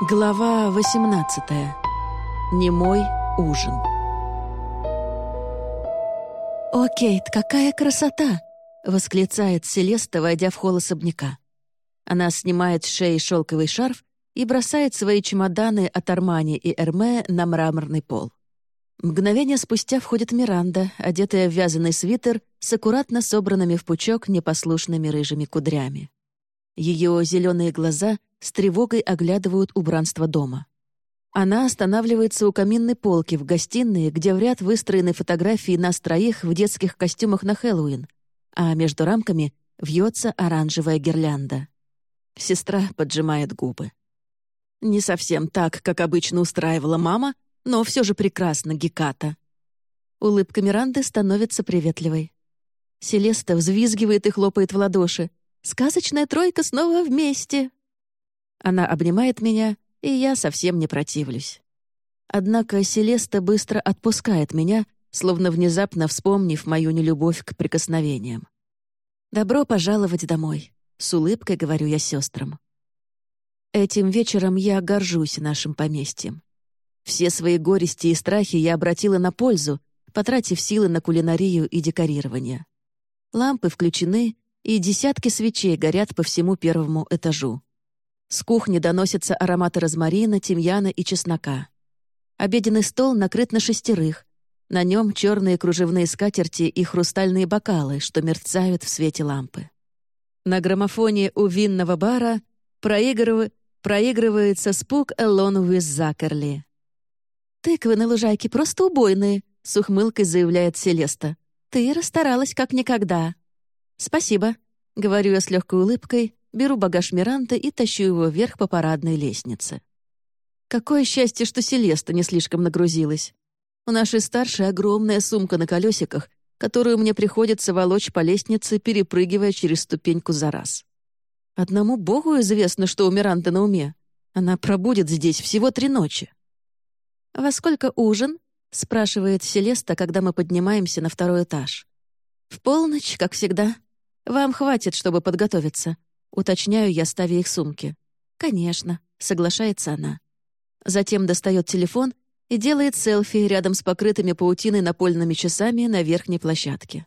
Глава 18. Немой ужин. «О, Кейт, какая красота!» — восклицает Селеста, войдя в холл особняка. Она снимает с шеи шелковый шарф и бросает свои чемоданы от Армани и Эрме на мраморный пол. Мгновение спустя входит Миранда, одетая в вязаный свитер с аккуратно собранными в пучок непослушными рыжими кудрями. Ее зеленые глаза с тревогой оглядывают убранство дома. Она останавливается у каминной полки в гостиной, где в ряд выстроены фотографии нас троих в детских костюмах на Хэллоуин, а между рамками вьется оранжевая гирлянда. Сестра поджимает губы. Не совсем так, как обычно устраивала мама, но все же прекрасно, Геката. Улыбка Миранды становится приветливой. Селеста взвизгивает и хлопает в ладоши. Сказочная тройка снова вместе!» Она обнимает меня, и я совсем не противлюсь. Однако Селеста быстро отпускает меня, словно внезапно вспомнив мою нелюбовь к прикосновениям. «Добро пожаловать домой», — с улыбкой говорю я сестрам. Этим вечером я горжусь нашим поместьем. Все свои горести и страхи я обратила на пользу, потратив силы на кулинарию и декорирование. Лампы включены, и десятки свечей горят по всему первому этажу. С кухни доносятся ароматы розмарина, тимьяна и чеснока. Обеденный стол накрыт на шестерых. На нем черные кружевные скатерти и хрустальные бокалы, что мерцают в свете лампы. На граммофоне у винного бара проигрыв... проигрывается спук Элон Уиз Закерли. «Тыквы на лужайке просто убойные», — с ухмылкой заявляет Селеста. «Ты расстаралась как никогда». «Спасибо», — говорю я с легкой улыбкой, беру багаж Миранта и тащу его вверх по парадной лестнице. Какое счастье, что Селеста не слишком нагрузилась. У нашей старшей огромная сумка на колесиках, которую мне приходится волочь по лестнице, перепрыгивая через ступеньку за раз. Одному богу известно, что у Миранты на уме. Она пробудет здесь всего три ночи. «Во сколько ужин?» — спрашивает Селеста, когда мы поднимаемся на второй этаж. «В полночь, как всегда», «Вам хватит, чтобы подготовиться», — уточняю я, ставя их сумки. «Конечно», — соглашается она. Затем достает телефон и делает селфи рядом с покрытыми паутиной напольными часами на верхней площадке.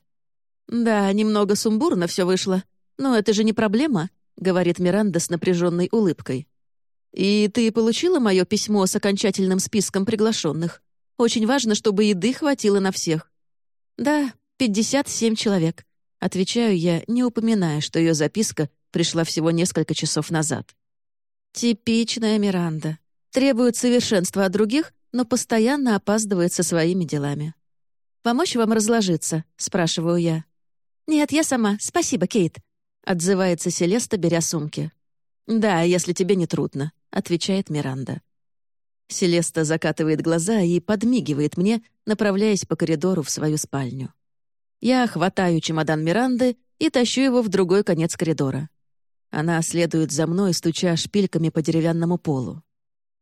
«Да, немного сумбурно все вышло, но это же не проблема», — говорит Миранда с напряженной улыбкой. «И ты получила мое письмо с окончательным списком приглашенных? Очень важно, чтобы еды хватило на всех». «Да, 57 человек. Отвечаю я, не упоминая, что ее записка пришла всего несколько часов назад. Типичная Миранда. Требует совершенства от других, но постоянно опаздывает со своими делами. «Помочь вам разложиться?» — спрашиваю я. «Нет, я сама. Спасибо, Кейт», — отзывается Селеста, беря сумки. «Да, если тебе не трудно», — отвечает Миранда. Селеста закатывает глаза и подмигивает мне, направляясь по коридору в свою спальню. Я хватаю чемодан Миранды и тащу его в другой конец коридора. Она следует за мной, стуча шпильками по деревянному полу.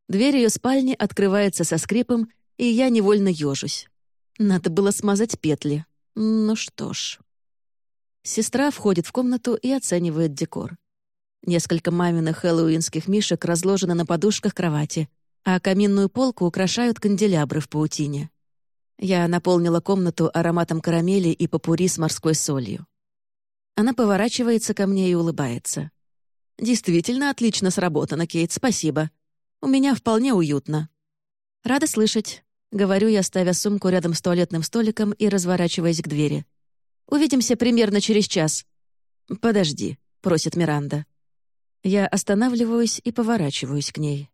Дверь ее спальни открывается со скрипом, и я невольно ежусь. Надо было смазать петли. Ну что ж. Сестра входит в комнату и оценивает декор. Несколько маминых хэллоуинских мишек разложены на подушках кровати, а каминную полку украшают канделябры в паутине. Я наполнила комнату ароматом карамели и попури с морской солью. Она поворачивается ко мне и улыбается. «Действительно отлично сработано, Кейт, спасибо. У меня вполне уютно». «Рада слышать», — говорю я, ставя сумку рядом с туалетным столиком и разворачиваясь к двери. «Увидимся примерно через час». «Подожди», — просит Миранда. Я останавливаюсь и поворачиваюсь к ней.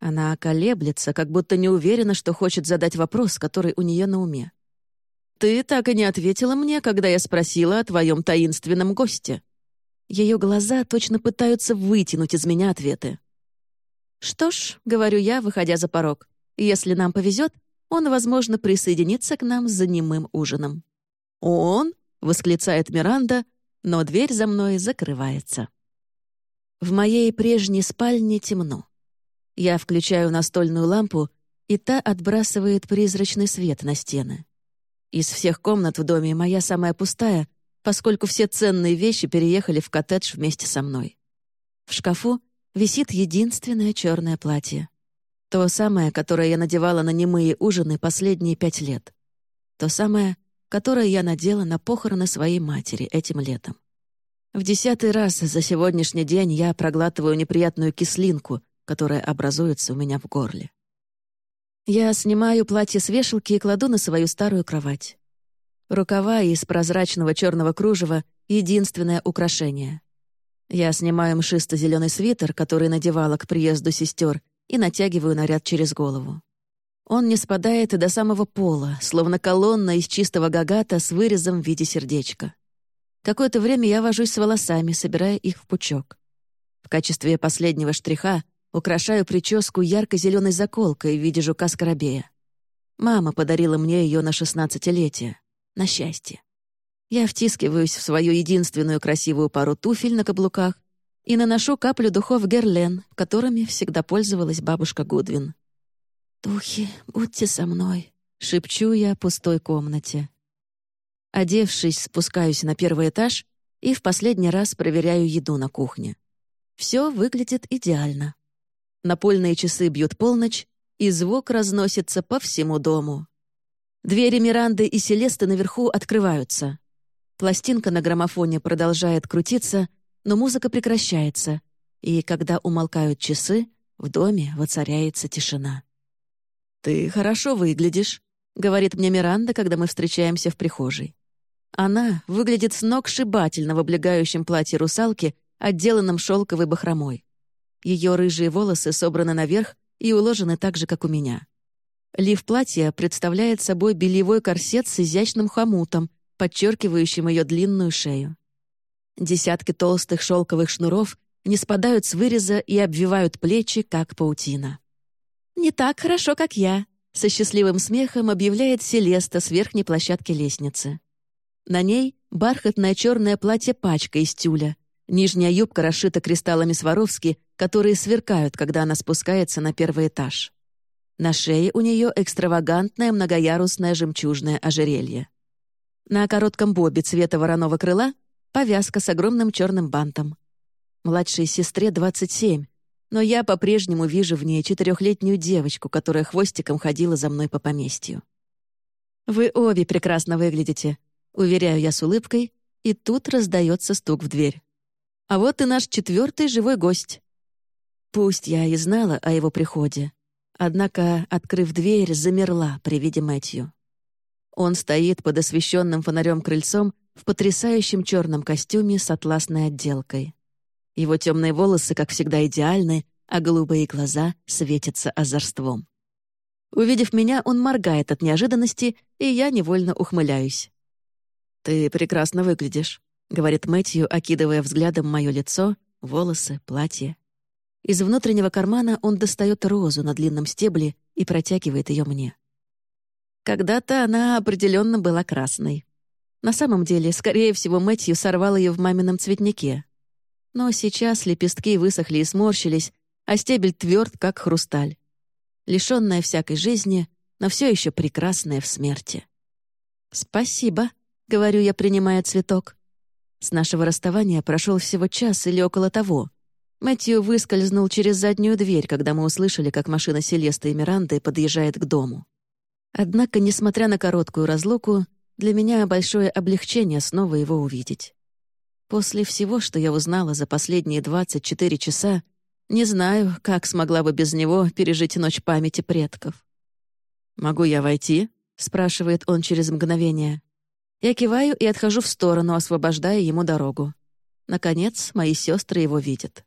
Она колеблется, как будто не уверена, что хочет задать вопрос, который у нее на уме. «Ты так и не ответила мне, когда я спросила о твоем таинственном госте». Ее глаза точно пытаются вытянуть из меня ответы. «Что ж», — говорю я, выходя за порог, «если нам повезет, он, возможно, присоединится к нам за немым ужином». «Он?» — восклицает Миранда, но дверь за мной закрывается. В моей прежней спальне темно. Я включаю настольную лампу, и та отбрасывает призрачный свет на стены. Из всех комнат в доме моя самая пустая, поскольку все ценные вещи переехали в коттедж вместе со мной. В шкафу висит единственное черное платье. То самое, которое я надевала на немые ужины последние пять лет. То самое, которое я надела на похороны своей матери этим летом. В десятый раз за сегодняшний день я проглатываю неприятную кислинку, которая образуется у меня в горле. Я снимаю платье с вешалки и кладу на свою старую кровать. Рукава из прозрачного черного кружева — единственное украшение. Я снимаю мшисто-зеленый свитер, который надевала к приезду сестер, и натягиваю наряд через голову. Он не спадает до самого пола, словно колонна из чистого гагата с вырезом в виде сердечка. Какое-то время я вожусь с волосами, собирая их в пучок. В качестве последнего штриха украшаю прическу ярко-зеленой заколкой в виде жука-скоробея. Мама подарила мне ее на шестнадцатилетие. На счастье. Я втискиваюсь в свою единственную красивую пару туфель на каблуках и наношу каплю духов Герлен, которыми всегда пользовалась бабушка Гудвин. «Духи, будьте со мной», — шепчу я в пустой комнате. Одевшись, спускаюсь на первый этаж и в последний раз проверяю еду на кухне. Все выглядит идеально. Напольные часы бьют полночь, и звук разносится по всему дому. Двери Миранды и Селесты наверху открываются. Пластинка на граммофоне продолжает крутиться, но музыка прекращается, и когда умолкают часы, в доме воцаряется тишина. «Ты хорошо выглядишь», — говорит мне Миранда, когда мы встречаемся в прихожей. Она выглядит с ног сшибательно в облегающем платье русалки, отделанном шелковой бахромой. Ее рыжие волосы собраны наверх и уложены так же, как у меня. Лиф платья представляет собой бельевой корсет с изящным хомутом, подчеркивающим ее длинную шею. Десятки толстых шелковых шнуров не спадают с выреза и обвивают плечи, как паутина. «Не так хорошо, как я», — со счастливым смехом объявляет Селеста с верхней площадки лестницы. На ней бархатное черное платье-пачка из тюля. Нижняя юбка расшита кристаллами Сваровски, которые сверкают, когда она спускается на первый этаж. На шее у нее экстравагантное многоярусное жемчужное ожерелье. На коротком бобе цвета вороного крыла повязка с огромным черным бантом. Младшей сестре 27, но я по-прежнему вижу в ней четырехлетнюю девочку, которая хвостиком ходила за мной по поместью. «Вы обе прекрасно выглядите», — уверяю я с улыбкой, и тут раздается стук в дверь. «А вот и наш четвертый живой гость». Пусть я и знала о его приходе, однако, открыв дверь, замерла при виде Мэтью. Он стоит под освещенным фонарем крыльцом в потрясающем черном костюме с атласной отделкой. Его темные волосы, как всегда, идеальны, а голубые глаза светятся озорством. Увидев меня, он моргает от неожиданности, и я невольно ухмыляюсь. «Ты прекрасно выглядишь», — говорит Мэтью, окидывая взглядом мое лицо, волосы, платье. Из внутреннего кармана он достает розу на длинном стебле и протягивает ее мне. Когда-то она определенно была красной. На самом деле, скорее всего, Мэтью сорвал ее в мамином цветнике. Но сейчас лепестки высохли и сморщились, а стебель тверд, как хрусталь. Лишенная всякой жизни, но все еще прекрасная в смерти. «Спасибо», — говорю я, принимая цветок. С нашего расставания прошел всего час или около того. Мэтью выскользнул через заднюю дверь, когда мы услышали, как машина Селеста и Миранды подъезжает к дому. Однако, несмотря на короткую разлуку, для меня большое облегчение снова его увидеть. После всего, что я узнала за последние 24 часа, не знаю, как смогла бы без него пережить ночь памяти предков. «Могу я войти?» — спрашивает он через мгновение. Я киваю и отхожу в сторону, освобождая ему дорогу. Наконец, мои сестры его видят.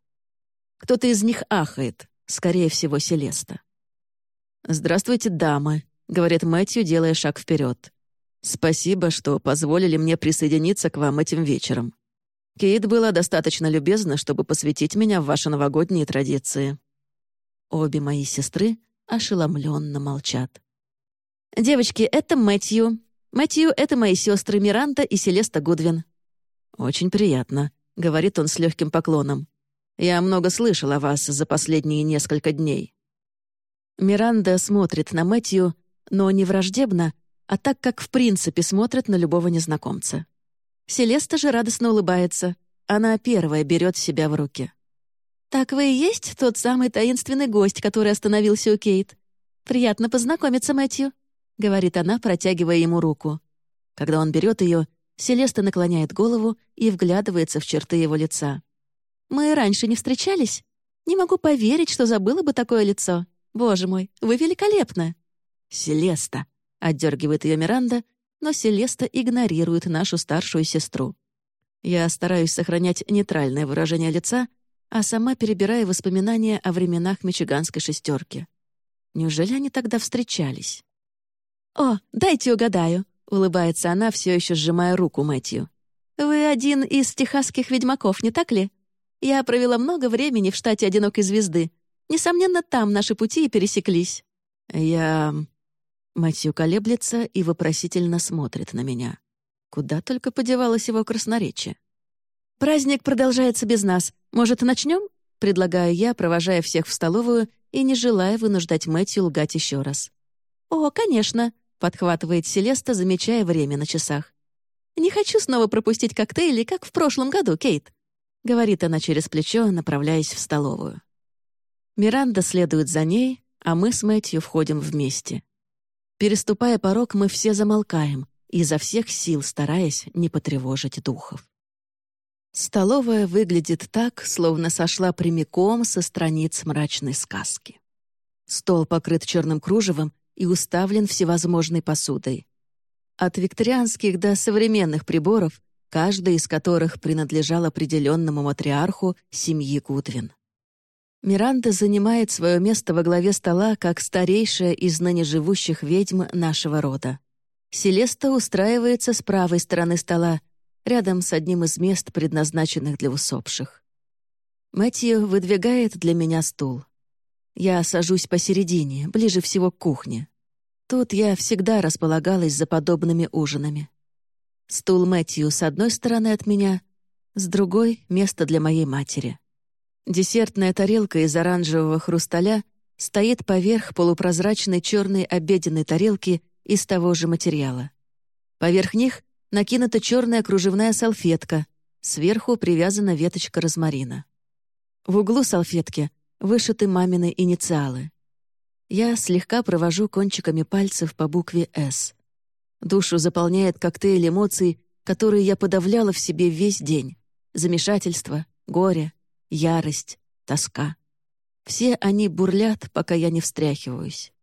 Кто-то из них ахает, скорее всего, Селеста. «Здравствуйте, дамы», — говорит Мэтью, делая шаг вперед. Спасибо, что позволили мне присоединиться к вам этим вечером. Кейт была достаточно любезна, чтобы посвятить меня в ваши новогодние традиции». Обе мои сестры ошеломленно молчат. «Девочки, это Мэтью. Мэтью — это мои сестры Миранда и Селеста Гудвин». «Очень приятно», — говорит он с легким поклоном. «Я много слышал о вас за последние несколько дней». Миранда смотрит на Мэтью, но не враждебно, а так, как в принципе смотрят на любого незнакомца. Селеста же радостно улыбается. Она первая берет себя в руки. «Так вы и есть тот самый таинственный гость, который остановился у Кейт. Приятно познакомиться, Мэтью», — говорит она, протягивая ему руку. Когда он берет ее, Селеста наклоняет голову и вглядывается в черты его лица. «Мы раньше не встречались? Не могу поверить, что забыла бы такое лицо. Боже мой, вы великолепны!» «Селеста!» — отдергивает ее Миранда, но Селеста игнорирует нашу старшую сестру. Я стараюсь сохранять нейтральное выражение лица, а сама перебираю воспоминания о временах мичиганской шестерки. Неужели они тогда встречались? «О, дайте угадаю», — улыбается она, все еще сжимая руку Мэтью. «Вы один из техасских ведьмаков, не так ли? Я провела много времени в штате «Одинокой звезды». Несомненно, там наши пути и пересеклись». «Я...» Мэтью колеблется и вопросительно смотрит на меня. Куда только подевалось его красноречие. «Праздник продолжается без нас. Может, начнем? предлагаю я, провожая всех в столовую и не желая вынуждать Мэтью лгать еще раз. «О, конечно», — подхватывает Селеста, замечая время на часах. «Не хочу снова пропустить коктейли, как в прошлом году, Кейт», — говорит она через плечо, направляясь в столовую. Миранда следует за ней, а мы с Мэтью входим вместе. Переступая порог, мы все замолкаем, изо всех сил стараясь не потревожить духов. Столовая выглядит так, словно сошла прямиком со страниц мрачной сказки. Стол покрыт черным кружевом и уставлен всевозможной посудой. От викторианских до современных приборов, каждый из которых принадлежал определенному матриарху семьи Гудвин. Миранда занимает свое место во главе стола как старейшая из ныне живущих ведьм нашего рода. Селеста устраивается с правой стороны стола, рядом с одним из мест, предназначенных для усопших. Мэтью выдвигает для меня стул. Я сажусь посередине, ближе всего к кухне. Тут я всегда располагалась за подобными ужинами. Стул Мэтью с одной стороны от меня, с другой — место для моей матери. Десертная тарелка из оранжевого хрусталя стоит поверх полупрозрачной черной обеденной тарелки из того же материала. Поверх них накинута черная кружевная салфетка, сверху привязана веточка розмарина. В углу салфетки вышиты мамины инициалы. Я слегка провожу кончиками пальцев по букве «С». Душу заполняет коктейль эмоций, которые я подавляла в себе весь день. Замешательство, горе, ярость, тоска. Все они бурлят, пока я не встряхиваюсь.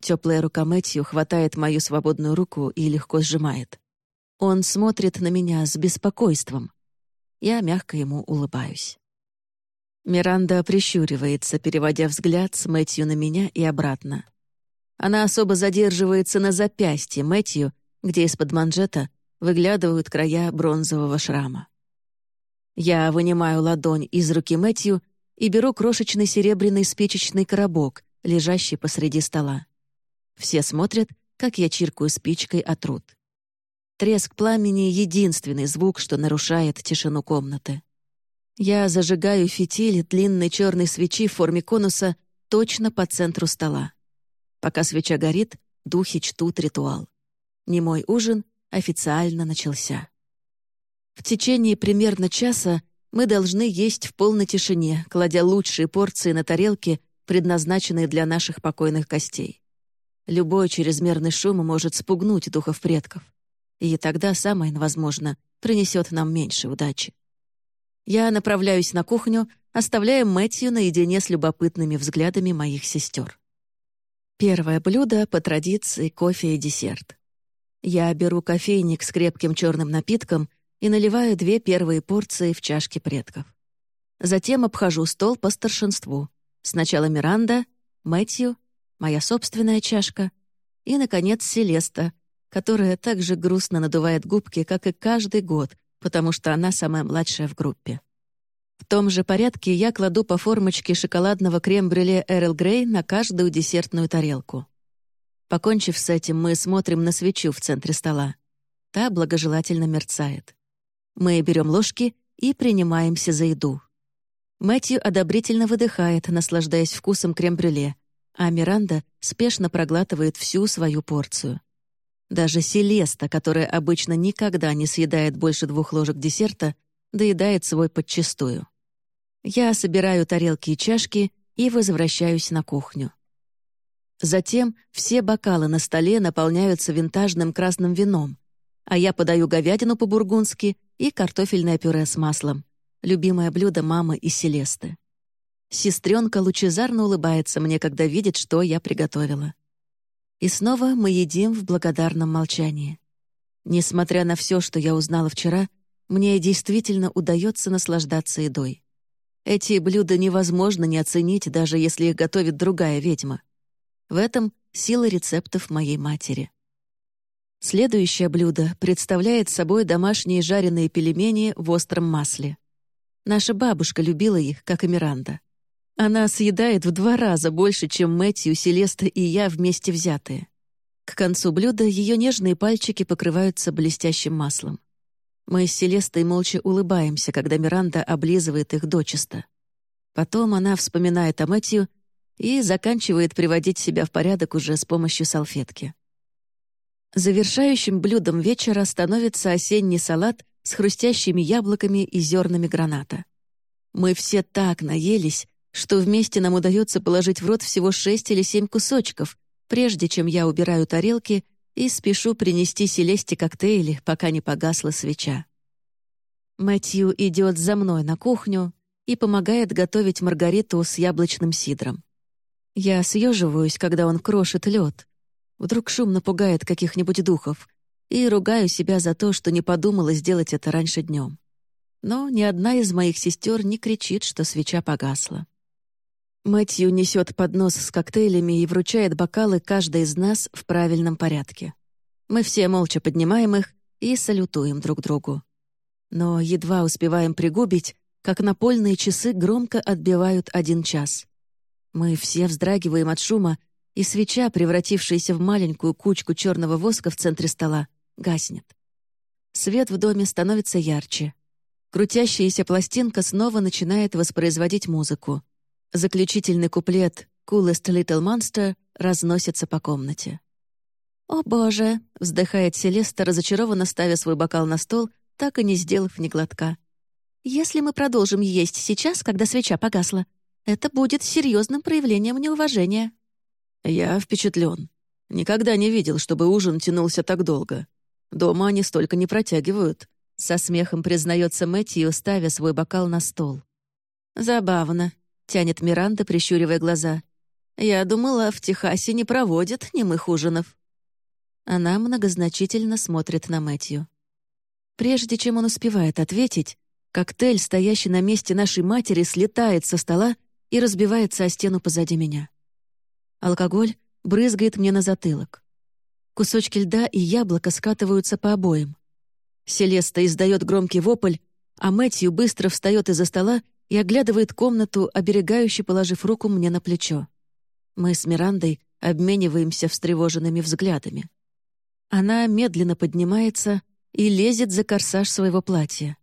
Теплая рука Мэтью хватает мою свободную руку и легко сжимает. Он смотрит на меня с беспокойством. Я мягко ему улыбаюсь. Миранда прищуривается, переводя взгляд с Мэтью на меня и обратно. Она особо задерживается на запястье Мэтью, где из-под манжета выглядывают края бронзового шрама. Я вынимаю ладонь из руки Мэтью и беру крошечный серебряный спичечный коробок, лежащий посреди стола. Все смотрят, как я чиркаю спичкой от труд. Треск пламени — единственный звук, что нарушает тишину комнаты. Я зажигаю фитиль длинной черной свечи в форме конуса точно по центру стола. Пока свеча горит, духи чтут ритуал. Немой ужин официально начался. В течение примерно часа мы должны есть в полной тишине, кладя лучшие порции на тарелки, предназначенные для наших покойных гостей. Любой чрезмерный шум может спугнуть духов предков. И тогда самое, возможно, принесет нам меньше удачи. Я направляюсь на кухню, оставляя Мэтью наедине с любопытными взглядами моих сестер. Первое блюдо по традиции — кофе и десерт. Я беру кофейник с крепким черным напитком и наливаю две первые порции в чашки предков. Затем обхожу стол по старшинству. Сначала Миранда, Мэтью моя собственная чашка и, наконец, Селеста, которая также грустно надувает губки, как и каждый год, потому что она самая младшая в группе. В том же порядке я кладу по формочке шоколадного крем-брюле Эрл Грей на каждую десертную тарелку. Покончив с этим, мы смотрим на свечу в центре стола. Та благожелательно мерцает. Мы берем ложки и принимаемся за еду. Мэтью одобрительно выдыхает, наслаждаясь вкусом крем-брюле, а Миранда спешно проглатывает всю свою порцию. Даже Селеста, которая обычно никогда не съедает больше двух ложек десерта, доедает свой подчистую. Я собираю тарелки и чашки и возвращаюсь на кухню. Затем все бокалы на столе наполняются винтажным красным вином, а я подаю говядину по-бургундски и картофельное пюре с маслом, любимое блюдо мамы и Селесты. Сестренка лучезарно улыбается мне, когда видит, что я приготовила. И снова мы едим в благодарном молчании. Несмотря на все, что я узнала вчера, мне действительно удается наслаждаться едой. Эти блюда невозможно не оценить, даже если их готовит другая ведьма. В этом сила рецептов моей матери. Следующее блюдо представляет собой домашние жареные пельмени в остром масле. Наша бабушка любила их, как и Миранда. Она съедает в два раза больше, чем Мэтью, Селеста и я вместе взятые. К концу блюда ее нежные пальчики покрываются блестящим маслом. Мы с Селестой молча улыбаемся, когда Миранда облизывает их дочисто. Потом она вспоминает о Мэтью и заканчивает приводить себя в порядок уже с помощью салфетки. Завершающим блюдом вечера становится осенний салат с хрустящими яблоками и зернами граната. Мы все так наелись, что вместе нам удается положить в рот всего шесть или семь кусочков, прежде чем я убираю тарелки и спешу принести Селесте коктейли, пока не погасла свеча. Мэтью идет за мной на кухню и помогает готовить маргариту с яблочным сидром. Я съеживаюсь, когда он крошит лед. Вдруг шум напугает каких-нибудь духов, и ругаю себя за то, что не подумала сделать это раньше днем. Но ни одна из моих сестер не кричит, что свеча погасла. Мэтью несет поднос с коктейлями и вручает бокалы каждой из нас в правильном порядке. Мы все молча поднимаем их и салютуем друг другу. Но едва успеваем пригубить, как напольные часы громко отбивают один час. Мы все вздрагиваем от шума, и свеча, превратившаяся в маленькую кучку черного воска в центре стола, гаснет. Свет в доме становится ярче. Крутящаяся пластинка снова начинает воспроизводить музыку. Заключительный куплет «Coolest Little Monster» разносится по комнате. «О, боже!» — вздыхает Селеста, разочарованно ставя свой бокал на стол, так и не сделав ни глотка. «Если мы продолжим есть сейчас, когда свеча погасла, это будет серьезным проявлением неуважения». «Я впечатлен. Никогда не видел, чтобы ужин тянулся так долго. Дома они столько не протягивают», — со смехом признается Мэтью, ставя свой бокал на стол. «Забавно», тянет Миранда, прищуривая глаза. «Я думала, в Техасе не проводят немых ужинов». Она многозначительно смотрит на Мэтью. Прежде чем он успевает ответить, коктейль, стоящий на месте нашей матери, слетает со стола и разбивается о стену позади меня. Алкоголь брызгает мне на затылок. Кусочки льда и яблоко скатываются по обоим. Селеста издает громкий вопль, а Мэтью быстро встает из-за стола и оглядывает комнату, оберегающе положив руку мне на плечо. Мы с Мирандой обмениваемся встревоженными взглядами. Она медленно поднимается и лезет за корсаж своего платья.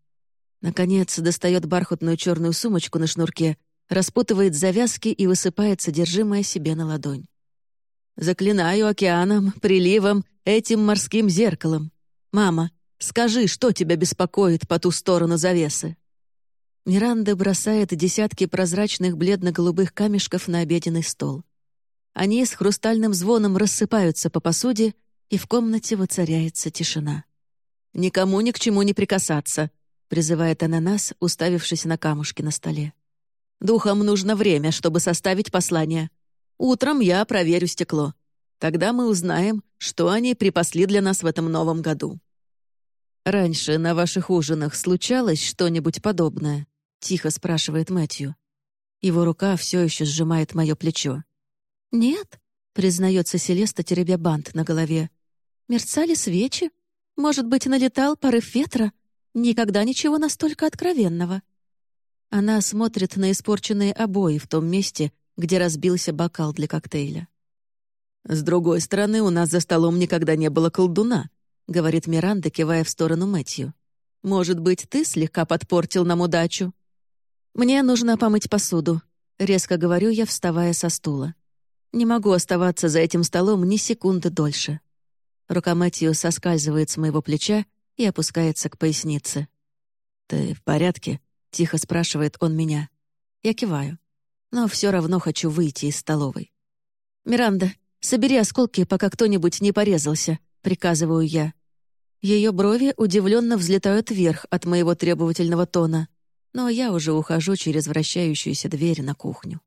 Наконец, достает бархатную черную сумочку на шнурке, распутывает завязки и высыпает содержимое себе на ладонь. «Заклинаю океаном, приливом, этим морским зеркалом. Мама, скажи, что тебя беспокоит по ту сторону завесы?» Миранда бросает десятки прозрачных бледно-голубых камешков на обеденный стол. Они с хрустальным звоном рассыпаются по посуде, и в комнате воцаряется тишина. «Никому ни к чему не прикасаться», — призывает она нас, уставившись на камушки на столе. «Духам нужно время, чтобы составить послание. Утром я проверю стекло. Тогда мы узнаем, что они припасли для нас в этом новом году». «Раньше на ваших ужинах случалось что-нибудь подобное?» — тихо спрашивает Мэтью. Его рука все еще сжимает мое плечо. «Нет», — признается Селеста, теребя бант на голове. «Мерцали свечи. Может быть, налетал порыв ветра. Никогда ничего настолько откровенного». Она смотрит на испорченные обои в том месте, где разбился бокал для коктейля. «С другой стороны, у нас за столом никогда не было колдуна», — говорит Миранда, кивая в сторону Мэтью. «Может быть, ты слегка подпортил нам удачу?» «Мне нужно помыть посуду», — резко говорю я, вставая со стула. Не могу оставаться за этим столом ни секунды дольше. Рука Мэтью соскальзывает с моего плеча и опускается к пояснице. «Ты в порядке?» — тихо спрашивает он меня. Я киваю. Но все равно хочу выйти из столовой. «Миранда, собери осколки, пока кто-нибудь не порезался», — приказываю я. Ее брови удивленно взлетают вверх от моего требовательного тона, но я уже ухожу через вращающуюся дверь на кухню.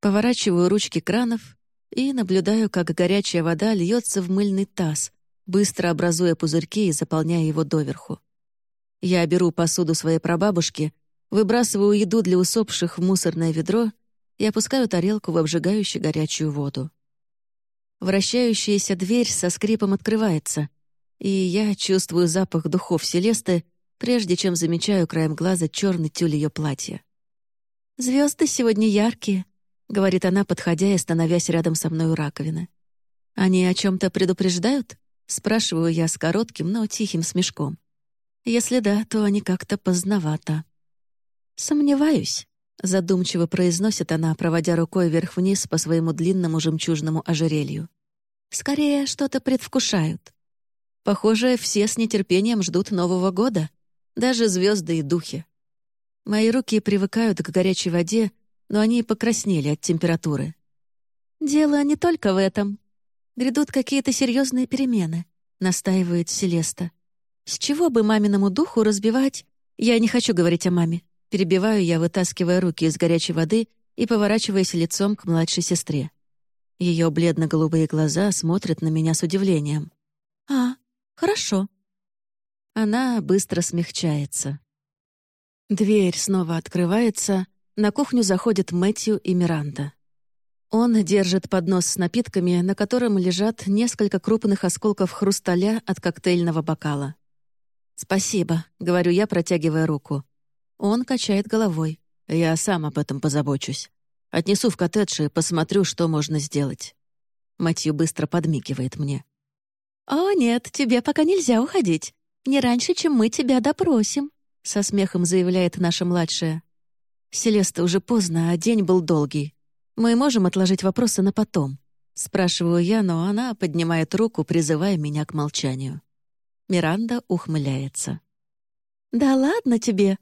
Поворачиваю ручки кранов и наблюдаю, как горячая вода льется в мыльный таз, быстро образуя пузырьки и заполняя его доверху. Я беру посуду своей прабабушки, выбрасываю еду для усопших в мусорное ведро и опускаю тарелку в обжигающую горячую воду. Вращающаяся дверь со скрипом открывается, и я чувствую запах духов Селесты, прежде чем замечаю краем глаза черный тюль ее платья. Звезды сегодня яркие», — говорит она, подходя и становясь рядом со мной у раковины. «Они о чем то предупреждают?» — спрашиваю я с коротким, но тихим смешком. Если да, то они как-то поздновато. «Сомневаюсь», — задумчиво произносит она, проводя рукой вверх-вниз по своему длинному жемчужному ожерелью. «Скорее, что-то предвкушают. Похоже, все с нетерпением ждут Нового года, даже звезды и духи. Мои руки привыкают к горячей воде, но они покраснели от температуры. «Дело не только в этом. Грядут какие-то серьезные перемены», — настаивает Селеста. С чего бы маминому духу разбивать... Я не хочу говорить о маме. Перебиваю я, вытаскивая руки из горячей воды и поворачиваясь лицом к младшей сестре. Ее бледно-голубые глаза смотрят на меня с удивлением. «А, хорошо». Она быстро смягчается. Дверь снова открывается, на кухню заходят Мэтью и Миранда. Он держит поднос с напитками, на котором лежат несколько крупных осколков хрусталя от коктейльного бокала. «Спасибо», — говорю я, протягивая руку. Он качает головой. «Я сам об этом позабочусь. Отнесу в коттедж и посмотрю, что можно сделать». Матью быстро подмигивает мне. «О, нет, тебе пока нельзя уходить. Не раньше, чем мы тебя допросим», — со смехом заявляет наша младшая. «Селеста, уже поздно, а день был долгий. Мы можем отложить вопросы на потом?» Спрашиваю я, но она поднимает руку, призывая меня к молчанию. Миранда ухмыляется. «Да ладно тебе.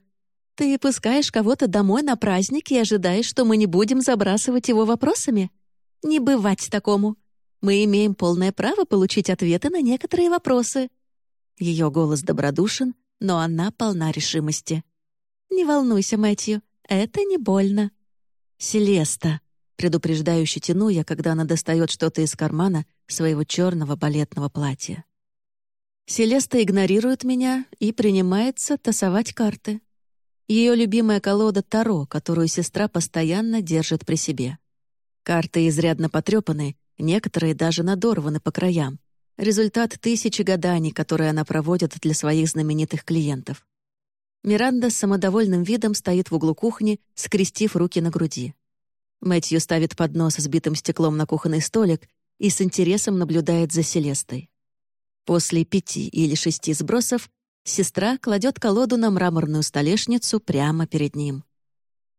Ты пускаешь кого-то домой на праздник и ожидаешь, что мы не будем забрасывать его вопросами? Не бывать такому. Мы имеем полное право получить ответы на некоторые вопросы». Ее голос добродушен, но она полна решимости. «Не волнуйся, Мэтью, это не больно». «Селеста», предупреждающе тяну я, когда она достает что-то из кармана своего черного балетного платья. Селеста игнорирует меня и принимается тасовать карты. Ее любимая колода Таро, которую сестра постоянно держит при себе. Карты изрядно потрепаны, некоторые даже надорваны по краям. Результат тысячи гаданий, которые она проводит для своих знаменитых клиентов. Миранда с самодовольным видом стоит в углу кухни, скрестив руки на груди. Мэтью ставит поднос с битым стеклом на кухонный столик и с интересом наблюдает за Селестой. После пяти или шести сбросов сестра кладет колоду на мраморную столешницу прямо перед ним.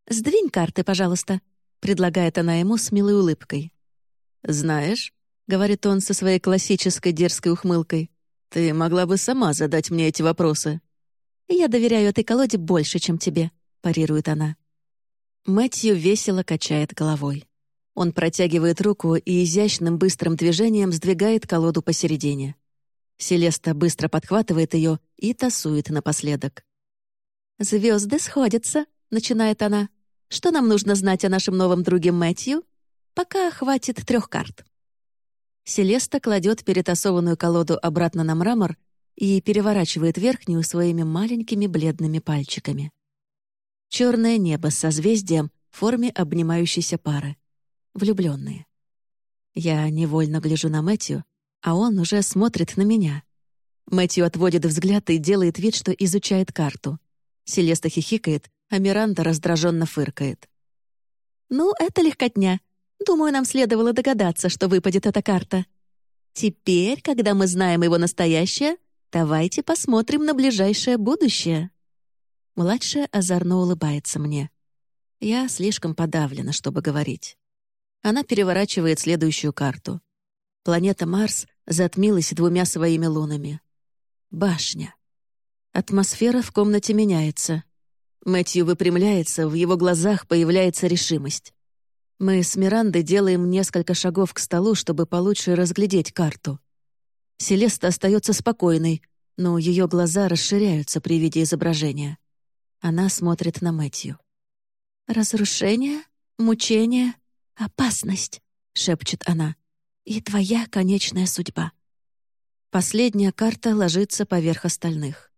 «Сдвинь карты, пожалуйста», — предлагает она ему с милой улыбкой. «Знаешь», — говорит он со своей классической дерзкой ухмылкой, «ты могла бы сама задать мне эти вопросы». «Я доверяю этой колоде больше, чем тебе», — парирует она. Мэтью весело качает головой. Он протягивает руку и изящным быстрым движением сдвигает колоду посередине. Селеста быстро подхватывает ее и тасует напоследок. Звезды сходятся», — начинает она. «Что нам нужно знать о нашем новом друге Мэтью? Пока хватит трех карт». Селеста кладет перетасованную колоду обратно на мрамор и переворачивает верхнюю своими маленькими бледными пальчиками. Черное небо с созвездием в форме обнимающейся пары. Влюбленные. Я невольно гляжу на Мэтью, а он уже смотрит на меня. Мэтью отводит взгляд и делает вид, что изучает карту. Селеста хихикает, а Миранда раздраженно фыркает. «Ну, это легкотня. Думаю, нам следовало догадаться, что выпадет эта карта. Теперь, когда мы знаем его настоящее, давайте посмотрим на ближайшее будущее». Младшая озорно улыбается мне. Я слишком подавлена, чтобы говорить. Она переворачивает следующую карту. Планета Марс затмилась двумя своими лунами. Башня. Атмосфера в комнате меняется. Мэтью выпрямляется, в его глазах появляется решимость. Мы с Мирандой делаем несколько шагов к столу, чтобы получше разглядеть карту. Селеста остается спокойной, но ее глаза расширяются при виде изображения. Она смотрит на Мэтью. «Разрушение, мучение, опасность», — шепчет она. «И твоя конечная судьба». Последняя карта ложится поверх остальных.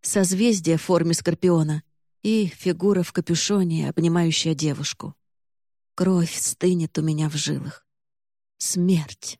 Созвездие в форме скорпиона и фигура в капюшоне, обнимающая девушку. Кровь стынет у меня в жилах. Смерть.